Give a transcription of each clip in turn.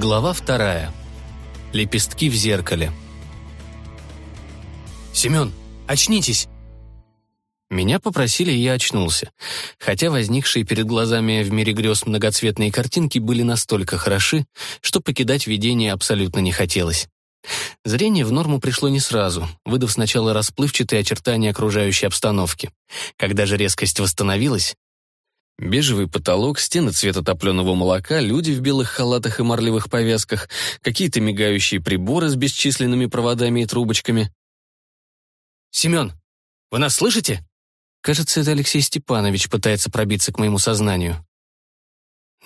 Глава вторая. Лепестки в зеркале. «Семен, очнитесь!» Меня попросили, и я очнулся. Хотя возникшие перед глазами в мире грез многоцветные картинки были настолько хороши, что покидать видение абсолютно не хотелось. Зрение в норму пришло не сразу, выдав сначала расплывчатые очертания окружающей обстановки. Когда же резкость восстановилась, Бежевый потолок, стены цвета топленого молока, люди в белых халатах и марлевых повязках, какие-то мигающие приборы с бесчисленными проводами и трубочками. «Семен, вы нас слышите?» Кажется, это Алексей Степанович пытается пробиться к моему сознанию.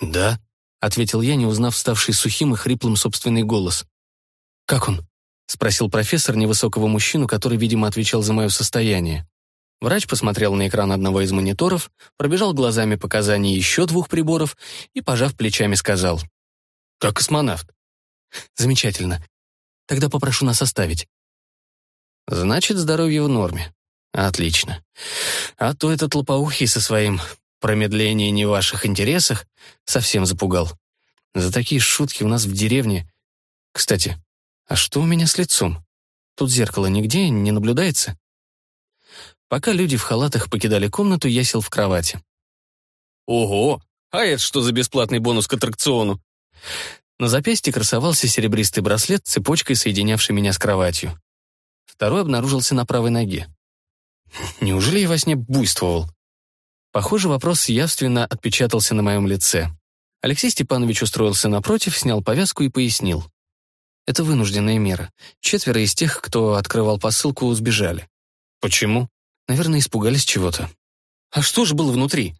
«Да», — ответил я, не узнав ставший сухим и хриплым собственный голос. «Как он?» — спросил профессор невысокого мужчину, который, видимо, отвечал за мое состояние. Врач посмотрел на экран одного из мониторов, пробежал глазами показания еще двух приборов и, пожав плечами, сказал. «Как космонавт». «Замечательно. Тогда попрошу нас оставить». «Значит, здоровье в норме. Отлично. А то этот лопоухий со своим промедлением не в ваших интересах совсем запугал. За такие шутки у нас в деревне... Кстати, а что у меня с лицом? Тут зеркало нигде не наблюдается?» Пока люди в халатах покидали комнату, я сел в кровати. «Ого! А это что за бесплатный бонус к аттракциону?» На запястье красовался серебристый браслет, цепочкой соединявший меня с кроватью. Второй обнаружился на правой ноге. Неужели я во сне буйствовал? Похоже, вопрос явственно отпечатался на моем лице. Алексей Степанович устроился напротив, снял повязку и пояснил. Это вынужденная мера. Четверо из тех, кто открывал посылку, сбежали. Почему? Наверное, испугались чего-то. А что же было внутри?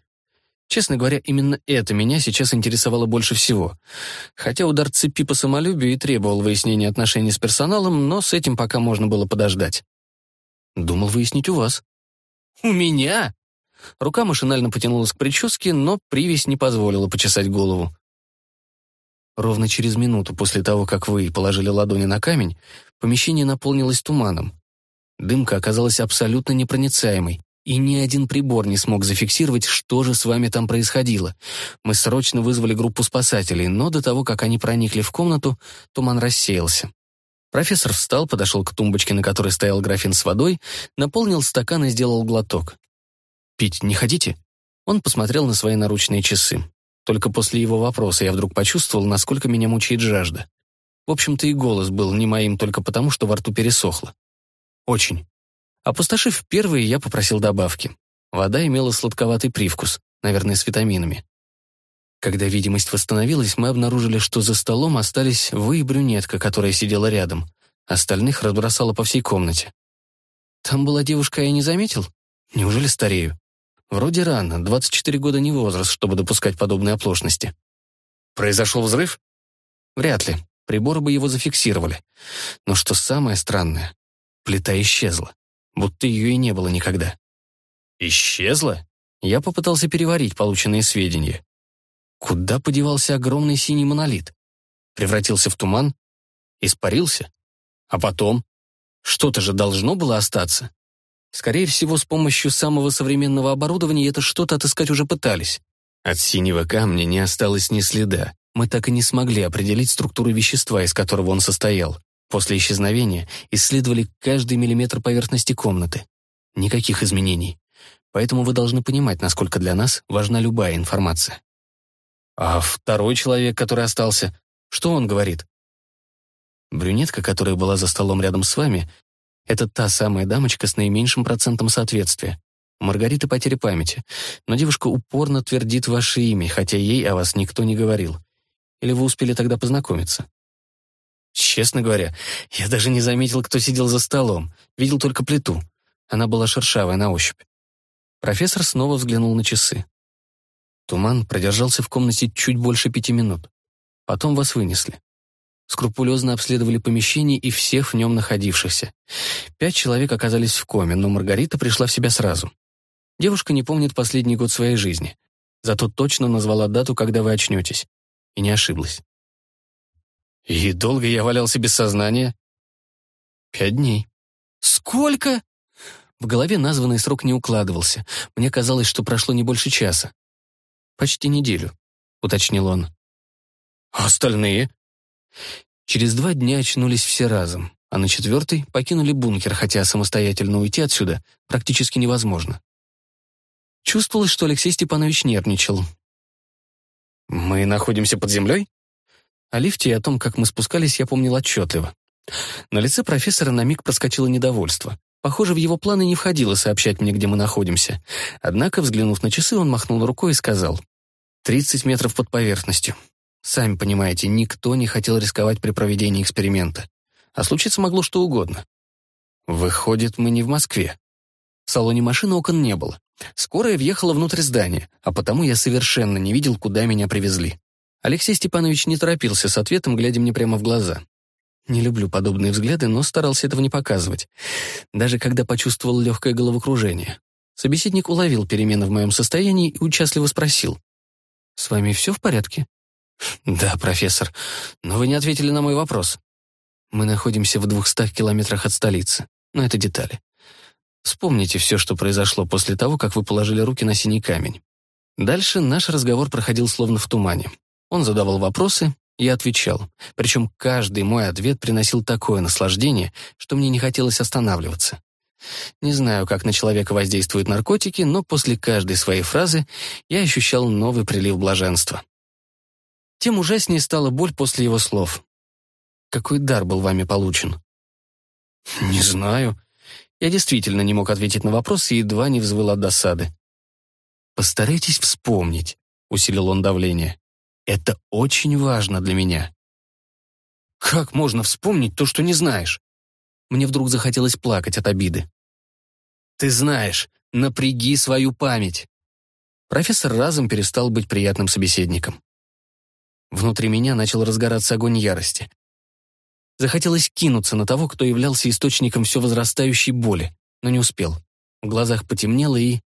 Честно говоря, именно это меня сейчас интересовало больше всего. Хотя удар цепи по самолюбию и требовал выяснения отношений с персоналом, но с этим пока можно было подождать. Думал выяснить у вас. У меня? Рука машинально потянулась к прическе, но привязь не позволила почесать голову. Ровно через минуту после того, как вы положили ладони на камень, помещение наполнилось туманом. Дымка оказалась абсолютно непроницаемой, и ни один прибор не смог зафиксировать, что же с вами там происходило. Мы срочно вызвали группу спасателей, но до того, как они проникли в комнату, туман рассеялся. Профессор встал, подошел к тумбочке, на которой стоял графин с водой, наполнил стакан и сделал глоток. «Пить не хотите?» Он посмотрел на свои наручные часы. Только после его вопроса я вдруг почувствовал, насколько меня мучает жажда. В общем-то, и голос был не моим только потому, что во рту пересохло. Очень. Опустошив первые, я попросил добавки. Вода имела сладковатый привкус, наверное, с витаминами. Когда видимость восстановилась, мы обнаружили, что за столом остались вы и брюнетка, которая сидела рядом. Остальных разбросала по всей комнате. Там была девушка, я не заметил? Неужели старею? Вроде рано, 24 года не возраст, чтобы допускать подобные оплошности. Произошел взрыв? Вряд ли. Приборы бы его зафиксировали. Но что самое странное, Плита исчезла, будто ее и не было никогда. Исчезла? Я попытался переварить полученные сведения. Куда подевался огромный синий монолит? Превратился в туман? Испарился? А потом? Что-то же должно было остаться. Скорее всего, с помощью самого современного оборудования это что-то отыскать уже пытались. От синего камня не осталось ни следа. Мы так и не смогли определить структуру вещества, из которого он состоял. После исчезновения исследовали каждый миллиметр поверхности комнаты. Никаких изменений. Поэтому вы должны понимать, насколько для нас важна любая информация. А второй человек, который остался, что он говорит? Брюнетка, которая была за столом рядом с вами, это та самая дамочка с наименьшим процентом соответствия. У Маргариты потеря памяти, но девушка упорно твердит ваше имя, хотя ей о вас никто не говорил. Или вы успели тогда познакомиться? Честно говоря, я даже не заметил, кто сидел за столом. Видел только плиту. Она была шершавая на ощупь. Профессор снова взглянул на часы. Туман продержался в комнате чуть больше пяти минут. Потом вас вынесли. Скрупулезно обследовали помещение и всех в нем находившихся. Пять человек оказались в коме, но Маргарита пришла в себя сразу. Девушка не помнит последний год своей жизни. Зато точно назвала дату, когда вы очнетесь. И не ошиблась. «И долго я валялся без сознания?» «Пять дней». «Сколько?» В голове названный срок не укладывался. Мне казалось, что прошло не больше часа. «Почти неделю», — уточнил он. «А остальные?» Через два дня очнулись все разом, а на четвертый покинули бункер, хотя самостоятельно уйти отсюда практически невозможно. Чувствовалось, что Алексей Степанович нервничал. «Мы находимся под землей?» О лифте и о том, как мы спускались, я помнил отчетливо. На лице профессора на миг проскочило недовольство. Похоже, в его планы не входило сообщать мне, где мы находимся. Однако, взглянув на часы, он махнул рукой и сказал. «Тридцать метров под поверхностью. Сами понимаете, никто не хотел рисковать при проведении эксперимента. А случиться могло что угодно. Выходит, мы не в Москве. В салоне машины окон не было. Скорая въехала внутрь здания, а потому я совершенно не видел, куда меня привезли. Алексей Степанович не торопился с ответом, глядя мне прямо в глаза. Не люблю подобные взгляды, но старался этого не показывать. Даже когда почувствовал легкое головокружение. Собеседник уловил перемены в моем состоянии и участливо спросил. «С вами все в порядке?» «Да, профессор, но вы не ответили на мой вопрос». «Мы находимся в двухстах километрах от столицы, но это детали. Вспомните все, что произошло после того, как вы положили руки на синий камень. Дальше наш разговор проходил словно в тумане. Он задавал вопросы, я отвечал. Причем каждый мой ответ приносил такое наслаждение, что мне не хотелось останавливаться. Не знаю, как на человека воздействуют наркотики, но после каждой своей фразы я ощущал новый прилив блаженства. Тем ужаснее стала боль после его слов. «Какой дар был вами получен?» «Не знаю», я действительно не мог ответить на вопрос и едва не взвыл от досады. «Постарайтесь вспомнить», — усилил он давление. «Это очень важно для меня». «Как можно вспомнить то, что не знаешь?» Мне вдруг захотелось плакать от обиды. «Ты знаешь, напряги свою память». Профессор разом перестал быть приятным собеседником. Внутри меня начал разгораться огонь ярости. Захотелось кинуться на того, кто являлся источником все возрастающей боли, но не успел. В глазах потемнело и...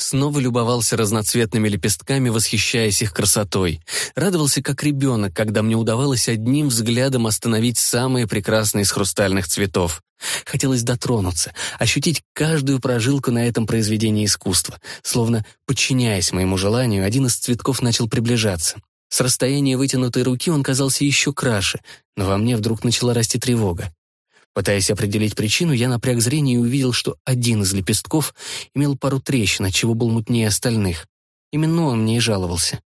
Снова любовался разноцветными лепестками, восхищаясь их красотой. Радовался, как ребенок, когда мне удавалось одним взглядом остановить самые прекрасные из хрустальных цветов. Хотелось дотронуться, ощутить каждую прожилку на этом произведении искусства. Словно, подчиняясь моему желанию, один из цветков начал приближаться. С расстояния вытянутой руки он казался еще краше, но во мне вдруг начала расти тревога. Пытаясь определить причину, я напряг зрение и увидел, что один из лепестков имел пару трещин, отчего был мутнее остальных. Именно он мне и жаловался.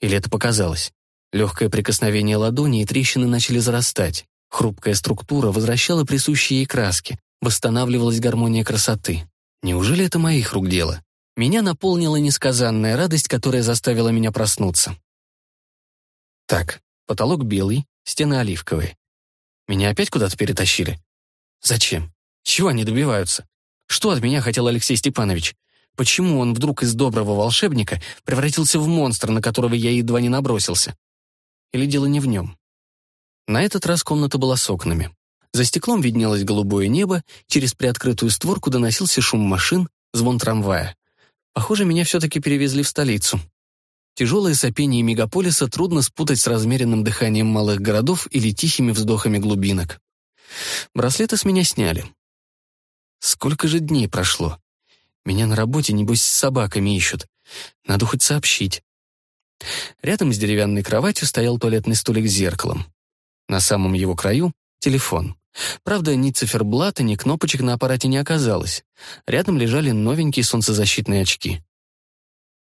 Или это показалось? Легкое прикосновение ладони, и трещины начали зарастать. Хрупкая структура возвращала присущие ей краски, восстанавливалась гармония красоты. Неужели это моих рук дело? Меня наполнила несказанная радость, которая заставила меня проснуться. Так, потолок белый, стены оливковые. Меня опять куда-то перетащили? Зачем? Чего они добиваются? Что от меня хотел Алексей Степанович? Почему он вдруг из доброго волшебника превратился в монстра, на которого я едва не набросился? Или дело не в нем? На этот раз комната была с окнами. За стеклом виднелось голубое небо, через приоткрытую створку доносился шум машин, звон трамвая. Похоже, меня все-таки перевезли в столицу. Тяжелое сопение мегаполиса трудно спутать с размеренным дыханием малых городов или тихими вздохами глубинок. Браслеты с меня сняли. Сколько же дней прошло? Меня на работе, небось, с собаками ищут. Надо хоть сообщить. Рядом с деревянной кроватью стоял туалетный столик с зеркалом. На самом его краю — телефон. Правда, ни циферблата, ни кнопочек на аппарате не оказалось. Рядом лежали новенькие солнцезащитные очки.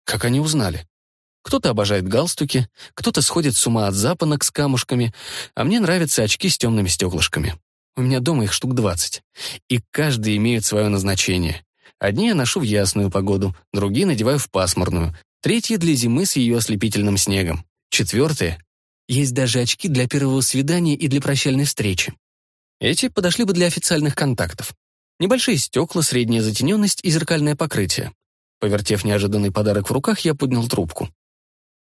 Как они узнали? Кто-то обожает галстуки, кто-то сходит с ума от запонок с камушками, а мне нравятся очки с темными стеклышками. У меня дома их штук двадцать, и каждый имеет свое назначение. Одни я ношу в ясную погоду, другие надеваю в пасмурную, третьи для зимы с ее ослепительным снегом, четвертые — есть даже очки для первого свидания и для прощальной встречи. Эти подошли бы для официальных контактов. Небольшие стекла, средняя затененность и зеркальное покрытие. Повертев неожиданный подарок в руках, я поднял трубку.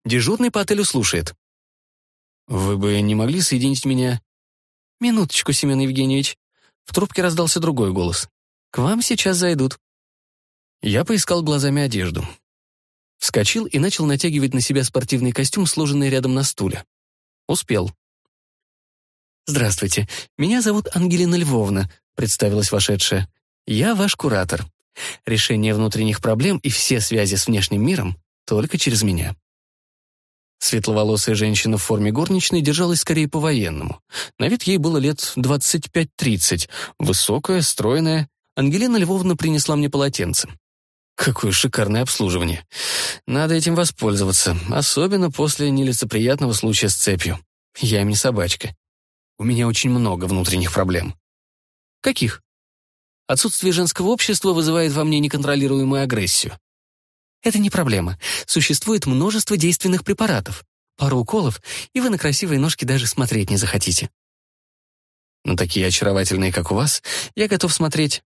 Дежурный по отелю слушает. «Вы бы не могли соединить меня?» «Минуточку, Семен Евгеньевич». В трубке раздался другой голос. «К вам сейчас зайдут». Я поискал глазами одежду. Вскочил и начал натягивать на себя спортивный костюм, сложенный рядом на стуле. Успел. «Здравствуйте, меня зовут Ангелина Львовна», — представилась вошедшая. «Я ваш куратор. Решение внутренних проблем и все связи с внешним миром только через меня». Светловолосая женщина в форме горничной держалась скорее по-военному. На вид ей было лет 25-30, высокая, стройная. Ангелина Львовна принесла мне полотенце. Какое шикарное обслуживание. Надо этим воспользоваться, особенно после нелицеприятного случая с цепью. Я им не собачка. У меня очень много внутренних проблем. Каких? Отсутствие женского общества вызывает во мне неконтролируемую агрессию. Это не проблема. Существует множество действенных препаратов. Пару уколов, и вы на красивые ножки даже смотреть не захотите. На такие очаровательные, как у вас, я готов смотреть.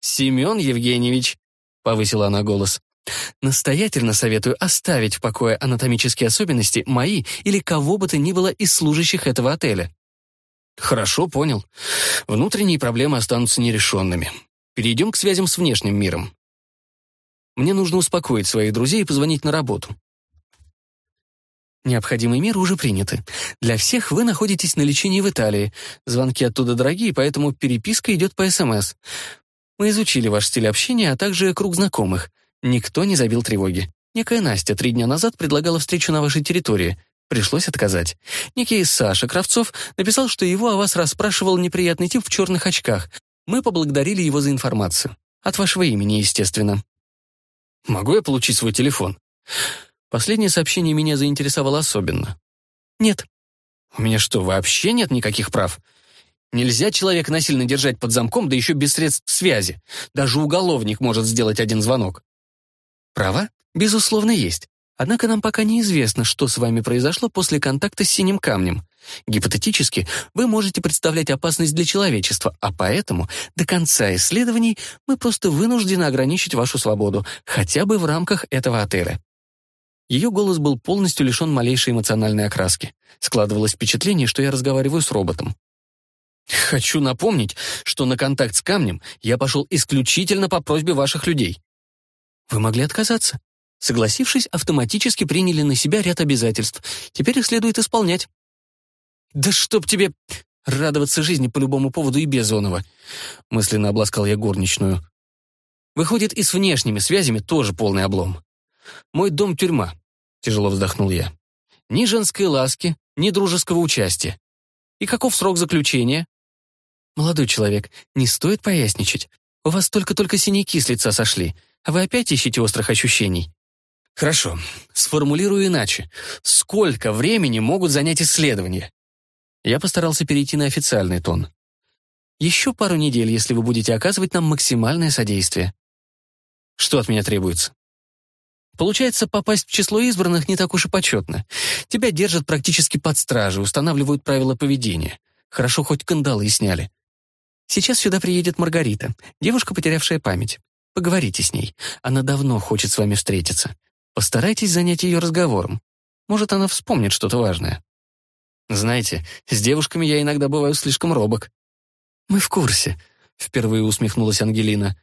«Семен Евгеньевич», — повысила она голос, «настоятельно советую оставить в покое анатомические особенности мои или кого бы то ни было из служащих этого отеля. Хорошо, понял. Внутренние проблемы останутся нерешенными. Перейдем к связям с внешним миром. Мне нужно успокоить своих друзей и позвонить на работу. Необходимые меры уже приняты. Для всех вы находитесь на лечении в Италии. Звонки оттуда дорогие, поэтому переписка идет по СМС. Мы изучили ваш стиль общения, а также круг знакомых. Никто не забил тревоги. Некая Настя три дня назад предлагала встречу на вашей территории. Пришлось отказать. Некий Саша Кравцов написал, что его о вас расспрашивал неприятный тип в черных очках. Мы поблагодарили его за информацию. От вашего имени, естественно. Могу я получить свой телефон? Последнее сообщение меня заинтересовало особенно. Нет. У меня что, вообще нет никаких прав? Нельзя человека насильно держать под замком, да еще без средств связи. Даже уголовник может сделать один звонок. Права, безусловно, есть. Однако нам пока неизвестно, что с вами произошло после контакта с синим камнем. Гипотетически, вы можете представлять опасность для человечества, а поэтому до конца исследований мы просто вынуждены ограничить вашу свободу, хотя бы в рамках этого отеля. Ее голос был полностью лишен малейшей эмоциональной окраски. Складывалось впечатление, что я разговариваю с роботом. Хочу напомнить, что на контакт с камнем я пошел исключительно по просьбе ваших людей. Вы могли отказаться. Согласившись, автоматически приняли на себя ряд обязательств. Теперь их следует исполнять. «Да чтоб тебе радоваться жизни по любому поводу и без оного!» Мысленно обласкал я горничную. Выходит, и с внешними связями тоже полный облом. «Мой дом — тюрьма», — тяжело вздохнул я. «Ни женской ласки, ни дружеского участия. И каков срок заключения?» «Молодой человек, не стоит поясничать. У вас только-только синяки с лица сошли, а вы опять ищете острых ощущений. Хорошо, сформулирую иначе. Сколько времени могут занять исследования? Я постарался перейти на официальный тон. Еще пару недель, если вы будете оказывать нам максимальное содействие. Что от меня требуется? Получается, попасть в число избранных не так уж и почетно. Тебя держат практически под стражей, устанавливают правила поведения. Хорошо, хоть кандалы сняли. Сейчас сюда приедет Маргарита, девушка, потерявшая память. Поговорите с ней. Она давно хочет с вами встретиться. Постарайтесь занять ее разговором. Может, она вспомнит что-то важное. Знаете, с девушками я иногда бываю слишком робок. Мы в курсе, впервые усмехнулась Ангелина.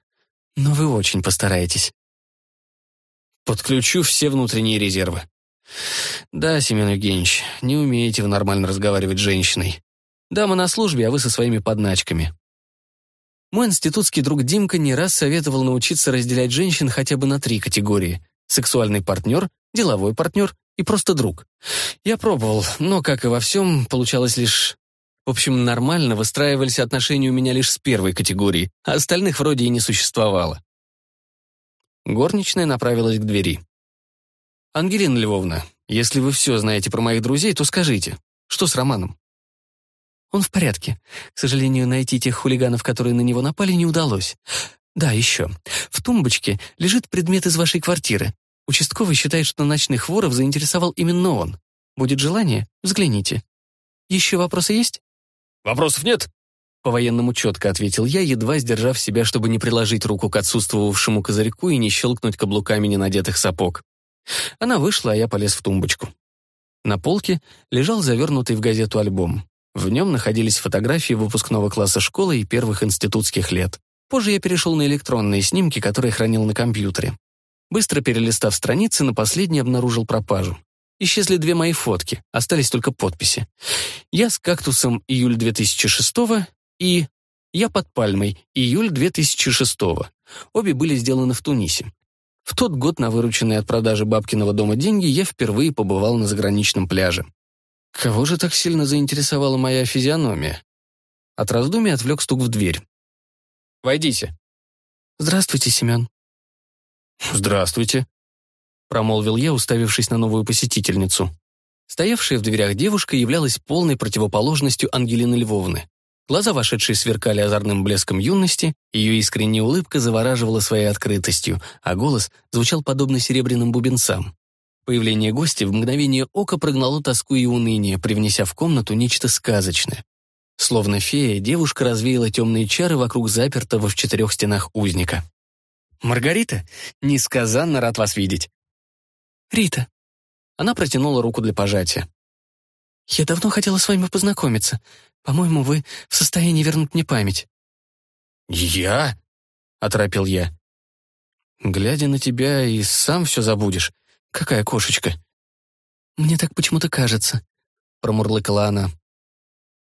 Но вы очень постараетесь. Подключу все внутренние резервы. Да, Семен Евгеньевич, не умеете вы нормально разговаривать с женщиной. Дама на службе, а вы со своими подначками. Мой институтский друг Димка не раз советовал научиться разделять женщин хотя бы на три категории сексуальный партнер, деловой партнер и просто друг. Я пробовал, но, как и во всем, получалось лишь... В общем, нормально выстраивались отношения у меня лишь с первой категории, а остальных вроде и не существовало. Горничная направилась к двери. «Ангелина Львовна, если вы все знаете про моих друзей, то скажите, что с Романом?» «Он в порядке. К сожалению, найти тех хулиганов, которые на него напали, не удалось. Да, еще. В тумбочке лежит предмет из вашей квартиры. Участковый считает, что ночных воров заинтересовал именно он. Будет желание? Взгляните. Еще вопросы есть? Вопросов нет. По-военному четко ответил я, едва сдержав себя, чтобы не приложить руку к отсутствовавшему козырьку и не щелкнуть каблуками ненадетых сапог. Она вышла, а я полез в тумбочку. На полке лежал завернутый в газету альбом. В нем находились фотографии выпускного класса школы и первых институтских лет. Позже я перешел на электронные снимки, которые хранил на компьютере. Быстро перелистав страницы, на последней обнаружил пропажу. Исчезли две мои фотки, остались только подписи. Я с кактусом июль 2006 и я под пальмой июль 2006 Обе были сделаны в Тунисе. В тот год на вырученные от продажи бабкиного дома деньги я впервые побывал на заграничном пляже. Кого же так сильно заинтересовала моя физиономия? От раздумий отвлек стук в дверь. «Войдите». «Здравствуйте, Семен». «Здравствуйте», — промолвил я, уставившись на новую посетительницу. Стоявшая в дверях девушка являлась полной противоположностью Ангелины Львовны. Глаза вошедшие сверкали озорным блеском юности, ее искренняя улыбка завораживала своей открытостью, а голос звучал подобно серебряным бубенцам. Появление гостя в мгновение ока прогнало тоску и уныние, привнеся в комнату нечто сказочное. Словно фея, девушка развеяла темные чары вокруг запертого в четырех стенах узника. «Маргарита, несказанно рад вас видеть». «Рита». Она протянула руку для пожатия. «Я давно хотела с вами познакомиться. По-моему, вы в состоянии вернуть мне память». «Я?» — оторопел я. «Глядя на тебя, и сам все забудешь. Какая кошечка?» «Мне так почему-то кажется», — промурлыкала она.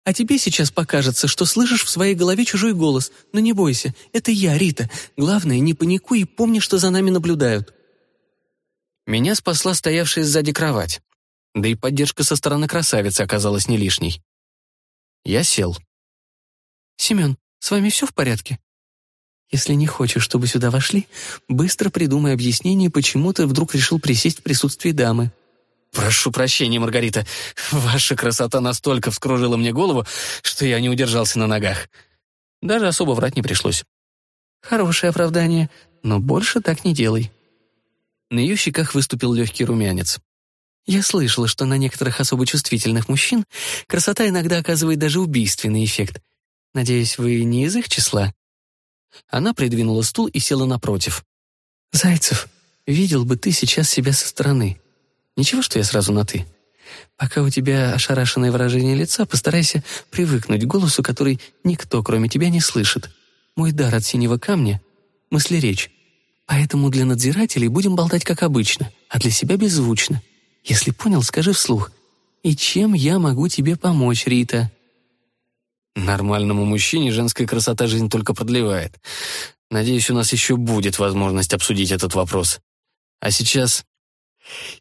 «А тебе сейчас покажется, что слышишь в своей голове чужой голос, но не бойся, это я, Рита. Главное, не паникуй и помни, что за нами наблюдают». Меня спасла стоявшая сзади кровать. Да и поддержка со стороны красавицы оказалась не лишней. Я сел. «Семен, с вами все в порядке?» Если не хочешь, чтобы сюда вошли, быстро придумай объяснение, почему ты вдруг решил присесть в присутствии дамы». «Прошу прощения, Маргарита. Ваша красота настолько вскружила мне голову, что я не удержался на ногах. Даже особо врать не пришлось». «Хорошее оправдание, но больше так не делай». На ее щеках выступил легкий румянец. «Я слышала, что на некоторых особо чувствительных мужчин красота иногда оказывает даже убийственный эффект. Надеюсь, вы не из их числа?» Она придвинула стул и села напротив. «Зайцев, видел бы ты сейчас себя со стороны. Ничего, что я сразу на «ты». Пока у тебя ошарашенное выражение лица, постарайся привыкнуть к голосу, который никто, кроме тебя, не слышит. Мой дар от синего камня — мысли-речь. Поэтому для надзирателей будем болтать как обычно, а для себя беззвучно. Если понял, скажи вслух. И чем я могу тебе помочь, Рита?» Нормальному мужчине женская красота жизнь только продлевает. Надеюсь, у нас еще будет возможность обсудить этот вопрос. А сейчас...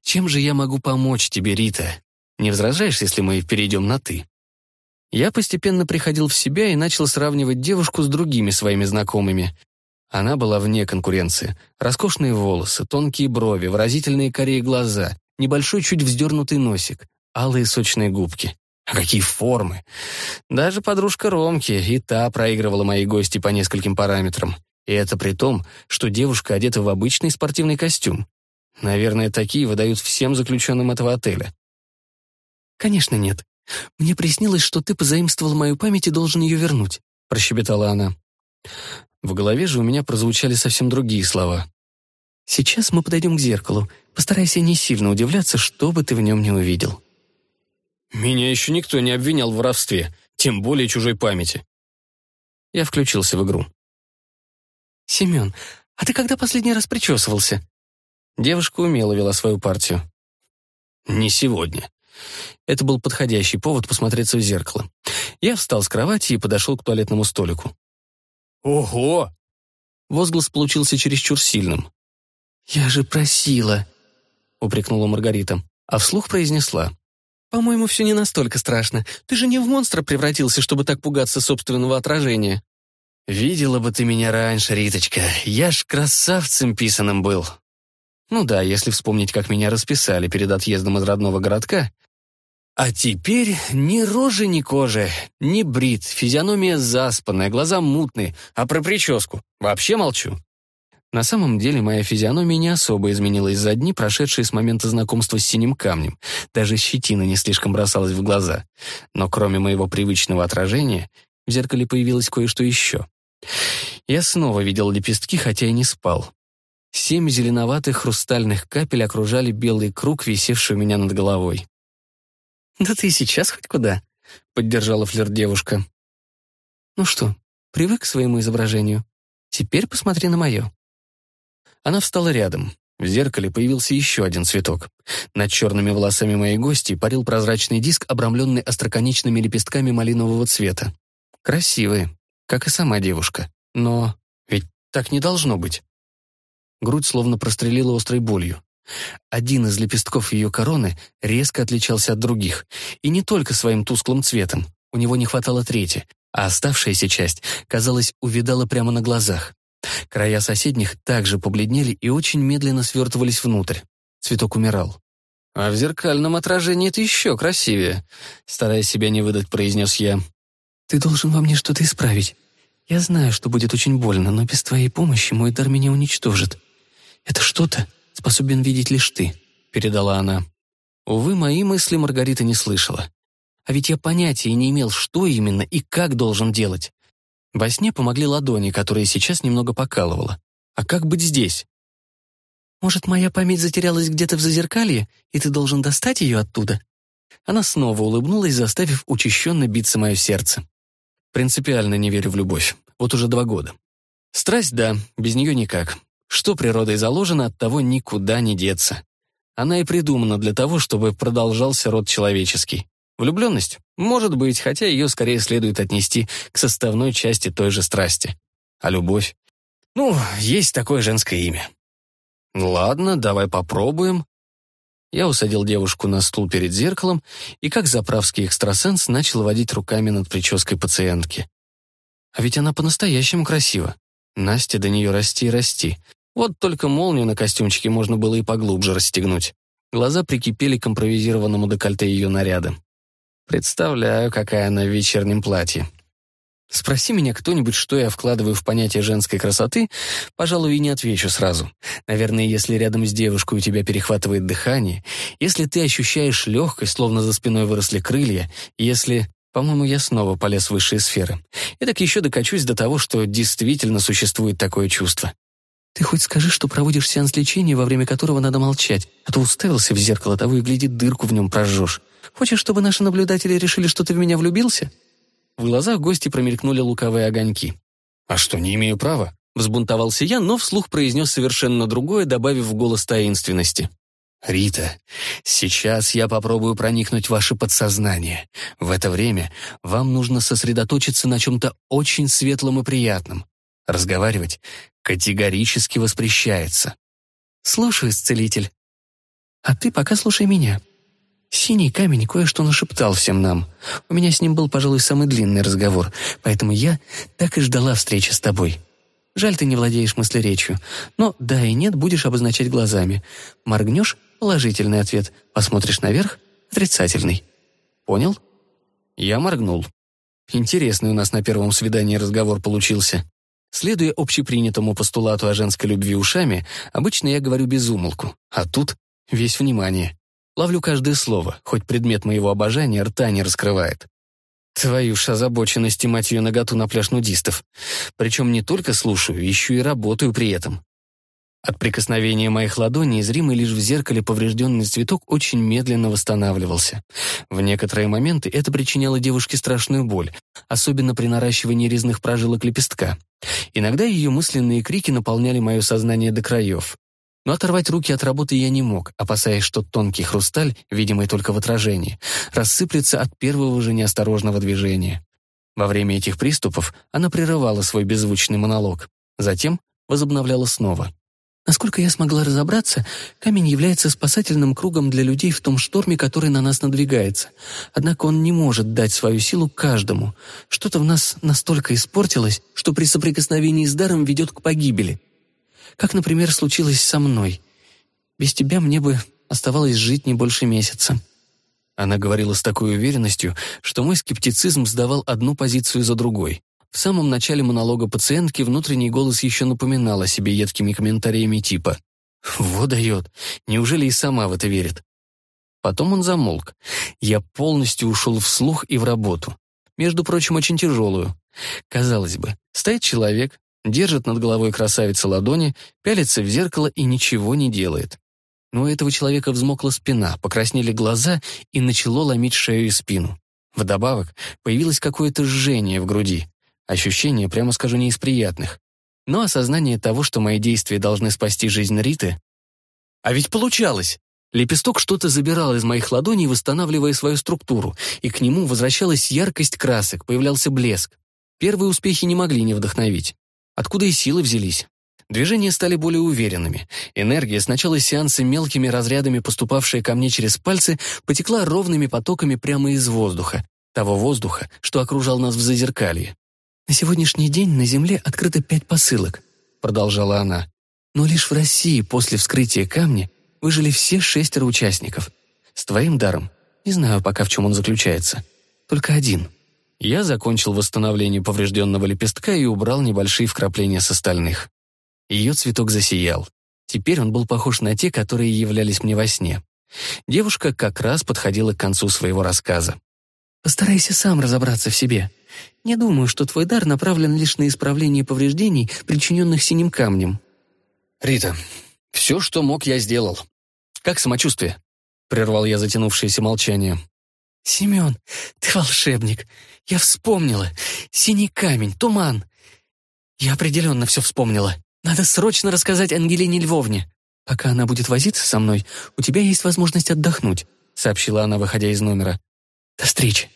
Чем же я могу помочь тебе, Рита? Не возражаешь, если мы перейдем на «ты»?» Я постепенно приходил в себя и начал сравнивать девушку с другими своими знакомыми. Она была вне конкуренции. Роскошные волосы, тонкие брови, выразительные корее глаза, небольшой чуть вздернутый носик, алые сочные губки. А какие формы! Даже подружка Ромки и та проигрывала моей гости по нескольким параметрам. И это при том, что девушка одета в обычный спортивный костюм. Наверное, такие выдают всем заключенным этого отеля. «Конечно нет. Мне приснилось, что ты позаимствовал мою память и должен ее вернуть», — прощебетала она. В голове же у меня прозвучали совсем другие слова. «Сейчас мы подойдем к зеркалу. Постарайся не сильно удивляться, что бы ты в нем не увидел». Меня еще никто не обвинял в воровстве, тем более чужой памяти. Я включился в игру. «Семен, а ты когда последний раз причесывался?» Девушка умело вела свою партию. «Не сегодня». Это был подходящий повод посмотреться в зеркало. Я встал с кровати и подошел к туалетному столику. «Ого!» Возглас получился чересчур сильным. «Я же просила», — упрекнула Маргарита, а вслух произнесла. «По-моему, все не настолько страшно. Ты же не в монстра превратился, чтобы так пугаться собственного отражения». «Видела бы ты меня раньше, Риточка. Я ж красавцем писаным был». Ну да, если вспомнить, как меня расписали перед отъездом из родного городка. А теперь ни рожи, ни кожи, ни брит, физиономия заспанная, глаза мутные, а про прическу вообще молчу. На самом деле моя физиономия не особо изменилась за дни, прошедшие с момента знакомства с синим камнем. Даже щетина не слишком бросалась в глаза. Но кроме моего привычного отражения, в зеркале появилось кое-что еще. Я снова видел лепестки, хотя и не спал. Семь зеленоватых хрустальных капель окружали белый круг, висевший у меня над головой. «Да ты сейчас хоть куда?» — поддержала флирт девушка. «Ну что, привык к своему изображению? Теперь посмотри на мое». Она встала рядом. В зеркале появился еще один цветок. Над черными волосами моей гости парил прозрачный диск, обрамленный остроконечными лепестками малинового цвета. Красивые, как и сама девушка. Но ведь так не должно быть. Грудь словно прострелила острой болью. Один из лепестков ее короны резко отличался от других, и не только своим тусклым цветом, у него не хватало трети, а оставшаяся часть, казалось, увидала прямо на глазах. Края соседних также побледнели и очень медленно свертывались внутрь. Цветок умирал. «А в зеркальном отражении это еще красивее», стараясь себя не выдать, произнес я. «Ты должен во мне что-то исправить. Я знаю, что будет очень больно, но без твоей помощи мой дар меня уничтожит. Это что-то способен видеть лишь ты», — передала она. Увы, мои мысли Маргарита не слышала. А ведь я понятия не имел, что именно и как должен делать. Во сне помогли ладони, которые сейчас немного покалывало. А как быть здесь? «Может, моя память затерялась где-то в зазеркалье, и ты должен достать ее оттуда?» Она снова улыбнулась, заставив учащенно биться мое сердце. Принципиально не верю в любовь. Вот уже два года. Страсть, да, без нее никак. Что природой заложено, от того никуда не деться. Она и придумана для того, чтобы продолжался род человеческий. Влюбленность? Может быть, хотя ее скорее следует отнести к составной части той же страсти. А любовь? Ну, есть такое женское имя. Ладно, давай попробуем. Я усадил девушку на стул перед зеркалом и, как заправский экстрасенс, начал водить руками над прической пациентки. А ведь она по-настоящему красива. Настя до нее расти и расти. Вот только молнию на костюмчике можно было и поглубже расстегнуть. Глаза прикипели к импровизированному декольте ее наряда. Представляю, какая она в вечернем платье. Спроси меня кто-нибудь, что я вкладываю в понятие женской красоты, пожалуй, и не отвечу сразу. Наверное, если рядом с девушкой у тебя перехватывает дыхание, если ты ощущаешь легкость, словно за спиной выросли крылья, если... По-моему, я снова полез в высшие сферы. И так еще докачусь до того, что действительно существует такое чувство. Ты хоть скажи, что проводишь сеанс лечения, во время которого надо молчать, а то уставился в зеркало, того и глядит, дырку в нем прожжешь. Хочешь, чтобы наши наблюдатели решили, что ты в меня влюбился?» В глазах гости промелькнули луковые огоньки. «А что, не имею права?» Взбунтовался я, но вслух произнес совершенно другое, добавив в голос таинственности. «Рита, сейчас я попробую проникнуть в ваше подсознание. В это время вам нужно сосредоточиться на чем-то очень светлом и приятном. Разговаривать категорически воспрещается». «Слушаю, исцелитель. А ты пока слушай меня. Синий камень кое-что нашептал всем нам. У меня с ним был, пожалуй, самый длинный разговор, поэтому я так и ждала встречи с тобой. Жаль, ты не владеешь мыслеречью, но да и нет будешь обозначать глазами. Моргнешь — положительный ответ, посмотришь наверх — отрицательный. Понял? Я моргнул. Интересный у нас на первом свидании разговор получился. Следуя общепринятому постулату о женской любви ушами, обычно я говорю без умолку, а тут весь внимание. Ловлю каждое слово, хоть предмет моего обожания рта не раскрывает. Твою ж озабоченность и мать ее наготу на пляж нудистов. Причем не только слушаю, еще и работаю при этом. От прикосновения моих ладоней зримый лишь в зеркале поврежденный цветок очень медленно восстанавливался. В некоторые моменты это причиняло девушке страшную боль, особенно при наращивании резных прожилок лепестка. Иногда ее мысленные крики наполняли мое сознание до краев. Но оторвать руки от работы я не мог, опасаясь, что тонкий хрусталь, видимый только в отражении, рассыплется от первого же неосторожного движения. Во время этих приступов она прерывала свой беззвучный монолог, затем возобновляла снова. Насколько я смогла разобраться, камень является спасательным кругом для людей в том шторме, который на нас надвигается. Однако он не может дать свою силу каждому. Что-то в нас настолько испортилось, что при соприкосновении с даром ведет к погибели. Как, например, случилось со мной. Без тебя мне бы оставалось жить не больше месяца». Она говорила с такой уверенностью, что мой скептицизм сдавал одну позицию за другой. В самом начале монолога пациентки внутренний голос еще напоминал о себе едкими комментариями типа «Вот дает! Неужели и сама в это верит?» Потом он замолк. Я полностью ушел в слух и в работу. Между прочим, очень тяжелую. Казалось бы, стоит человек, держит над головой красавицы ладони, пялится в зеркало и ничего не делает. Но у этого человека взмокла спина, покраснели глаза и начало ломить шею и спину. Вдобавок, появилось какое-то жжение в груди. Ощущение, прямо скажу, не из приятных. Но осознание того, что мои действия должны спасти жизнь Риты... А ведь получалось! Лепесток что-то забирал из моих ладоней, восстанавливая свою структуру, и к нему возвращалась яркость красок, появлялся блеск. Первые успехи не могли не вдохновить. Откуда и силы взялись? Движения стали более уверенными. Энергия, сначала сеанса мелкими разрядами, поступавшая ко мне через пальцы, потекла ровными потоками прямо из воздуха, того воздуха, что окружал нас в зазеркалье. «На сегодняшний день на Земле открыто пять посылок», — продолжала она. «Но лишь в России после вскрытия камня выжили все шестеро участников. С твоим даром не знаю пока, в чем он заключается. Только один». Я закончил восстановление поврежденного лепестка и убрал небольшие вкрапления с остальных. Ее цветок засиял. Теперь он был похож на те, которые являлись мне во сне. Девушка как раз подходила к концу своего рассказа. «Постарайся сам разобраться в себе. Не думаю, что твой дар направлен лишь на исправление повреждений, причиненных синим камнем». «Рита, все, что мог, я сделал. Как самочувствие?» Прервал я затянувшееся молчание. «Семен, ты волшебник. Я вспомнила. Синий камень, туман. Я определенно все вспомнила. Надо срочно рассказать Ангелине Львовне. Пока она будет возиться со мной, у тебя есть возможность отдохнуть», сообщила она, выходя из номера. «До встречи.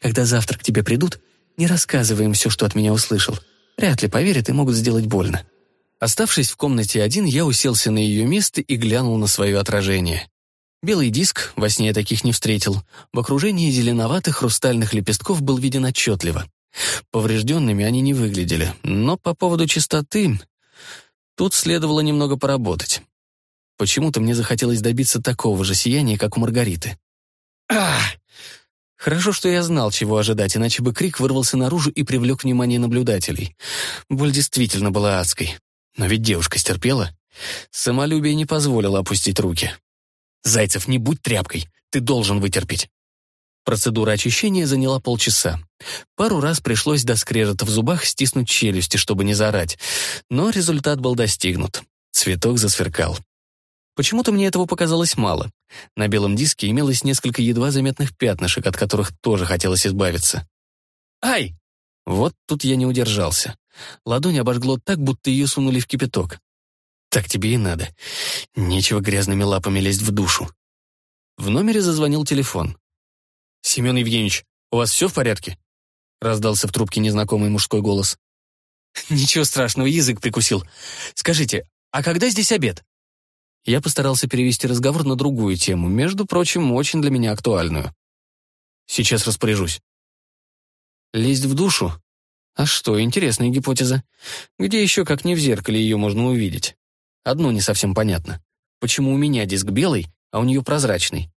Когда завтра к тебе придут, не рассказывай им все, что от меня услышал. Вряд ли поверят и могут сделать больно». Оставшись в комнате один, я уселся на ее место и глянул на свое отражение. Белый диск, во сне я таких не встретил, в окружении зеленоватых хрустальных лепестков был виден отчетливо. Поврежденными они не выглядели, но по поводу чистоты тут следовало немного поработать. Почему-то мне захотелось добиться такого же сияния, как у Маргариты. Ах! Хорошо, что я знал, чего ожидать, иначе бы крик вырвался наружу и привлек внимание наблюдателей. Боль действительно была адской. Но ведь девушка стерпела. Самолюбие не позволило опустить руки. «Зайцев, не будь тряпкой, ты должен вытерпеть». Процедура очищения заняла полчаса. Пару раз пришлось до скрежета в зубах стиснуть челюсти, чтобы не заорать, но результат был достигнут. Цветок засверкал. Почему-то мне этого показалось мало. На белом диске имелось несколько едва заметных пятнышек, от которых тоже хотелось избавиться. «Ай!» Вот тут я не удержался. Ладонь обожгло так, будто ее сунули в кипяток. Так тебе и надо. Нечего грязными лапами лезть в душу. В номере зазвонил телефон. «Семен Евгеньевич, у вас все в порядке?» Раздался в трубке незнакомый мужской голос. «Ничего страшного, язык прикусил. Скажите, а когда здесь обед?» Я постарался перевести разговор на другую тему, между прочим, очень для меня актуальную. «Сейчас распоряжусь». Лезть в душу? А что, интересная гипотеза. Где еще, как не в зеркале, ее можно увидеть? Одно не совсем понятно. Почему у меня диск белый, а у нее прозрачный?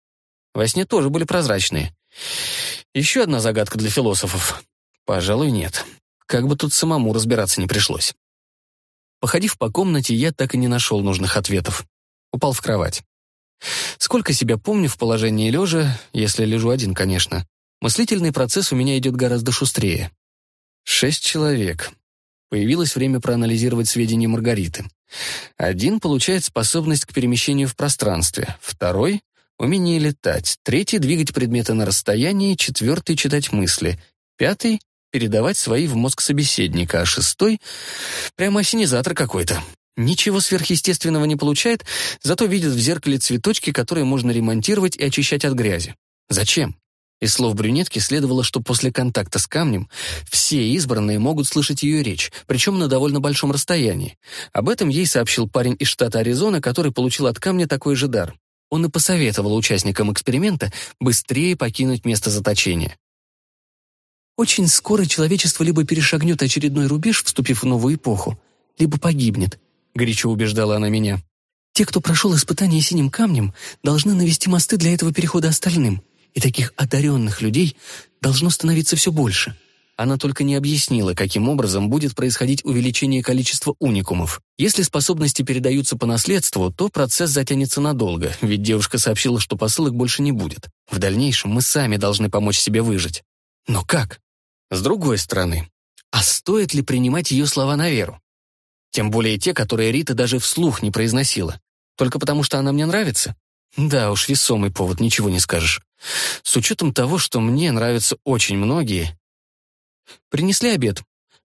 Во сне тоже были прозрачные. Еще одна загадка для философов. Пожалуй, нет. Как бы тут самому разбираться не пришлось. Походив по комнате, я так и не нашел нужных ответов. Упал в кровать. Сколько себя помню в положении лежа, если лежу один, конечно, мыслительный процесс у меня идет гораздо шустрее. Шесть человек. Появилось время проанализировать сведения Маргариты. Один получает способность к перемещению в пространстве, второй — умение летать, третий — двигать предметы на расстоянии, четвертый — читать мысли, пятый — передавать свои в мозг собеседника, а шестой — прямо осенизатор какой-то. Ничего сверхъестественного не получает, зато видит в зеркале цветочки, которые можно ремонтировать и очищать от грязи. Зачем? Из слов брюнетки следовало, что после контакта с камнем все избранные могут слышать ее речь, причем на довольно большом расстоянии. Об этом ей сообщил парень из штата Аризона, который получил от камня такой же дар. Он и посоветовал участникам эксперимента быстрее покинуть место заточения. «Очень скоро человечество либо перешагнет очередной рубеж, вступив в новую эпоху, либо погибнет», — горячо убеждала она меня. «Те, кто прошел испытание синим камнем, должны навести мосты для этого перехода остальным и таких одаренных людей должно становиться все больше. Она только не объяснила, каким образом будет происходить увеличение количества уникумов. Если способности передаются по наследству, то процесс затянется надолго, ведь девушка сообщила, что посылок больше не будет. В дальнейшем мы сами должны помочь себе выжить. Но как? С другой стороны, а стоит ли принимать ее слова на веру? Тем более те, которые Рита даже вслух не произносила. Только потому, что она мне нравится? Да уж, весомый повод, ничего не скажешь. С учетом того, что мне нравятся очень многие. Принесли обед.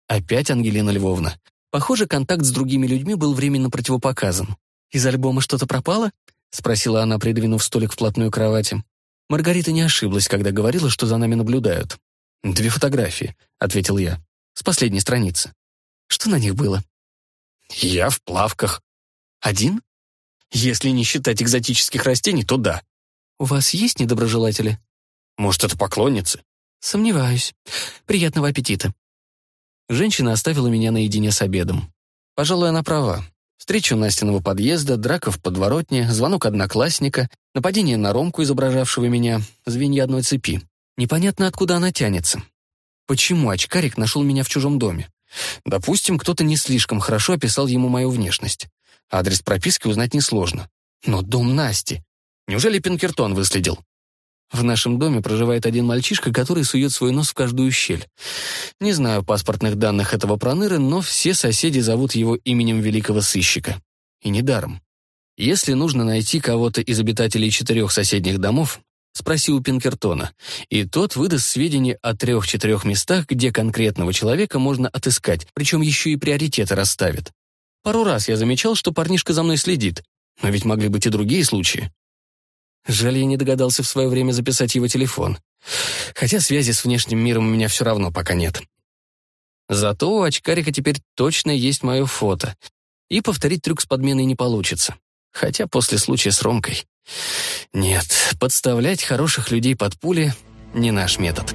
Опять Ангелина Львовна. Похоже, контакт с другими людьми был временно противопоказан. «Из альбома что-то пропало?» — спросила она, придвинув столик вплотную к кровати. Маргарита не ошиблась, когда говорила, что за нами наблюдают. «Две фотографии», — ответил я. «С последней страницы». «Что на них было?» Я в плавках. Один? Если не считать экзотических растений, то да. У вас есть недоброжелатели? Может, это поклонницы? Сомневаюсь. Приятного аппетита. Женщина оставила меня наедине с обедом. Пожалуй, она права. Встреча у Настиного подъезда, драка в подворотне, звонок одноклассника, нападение на Ромку, изображавшего меня, звенья одной цепи. Непонятно, откуда она тянется. Почему очкарик нашел меня в чужом доме? Допустим, кто-то не слишком хорошо описал ему мою внешность. Адрес прописки узнать несложно. Но дом Насти. Неужели Пинкертон выследил? В нашем доме проживает один мальчишка, который сует свой нос в каждую щель. Не знаю паспортных данных этого проныры, но все соседи зовут его именем великого сыщика. И недаром. Если нужно найти кого-то из обитателей четырех соседних домов, спроси у Пинкертона, и тот выдаст сведения о трех-четырех местах, где конкретного человека можно отыскать, причем еще и приоритеты расставит. Пару раз я замечал, что парнишка за мной следит, но ведь могли быть и другие случаи. Жаль, я не догадался в свое время записать его телефон. Хотя связи с внешним миром у меня все равно пока нет. Зато у очкарика теперь точно есть мое фото. И повторить трюк с подменой не получится. Хотя после случая с Ромкой... Нет, подставлять хороших людей под пули — не наш метод.